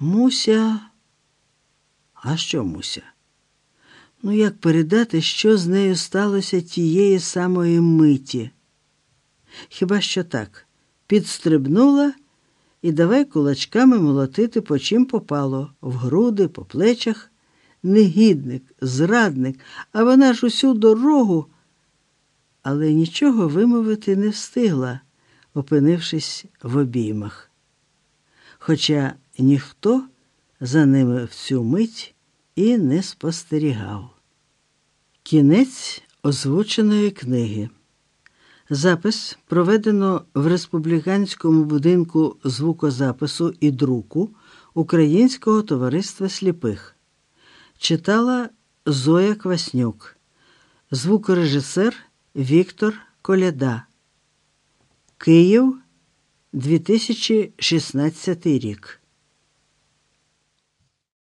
Муся. А що Муся? Ну, як передати, що з нею сталося тієї самої миті? Хіба що так, підстрибнула і давай кулачками молотити, по чим попало, в груди, по плечах. Негідник, зрадник, а вона ж усю дорогу. Але нічого вимовити не встигла, опинившись в обіймах. Хоча ніхто за ними в цю мить і не спостерігав. Кінець озвученої книги. Запис проведено в республіканському будинку звукозапису і друку Українського товариства сліпих. Читала Зоя Кваснюк, звукорежисер Віктор Коляда. Київ 2016 рік.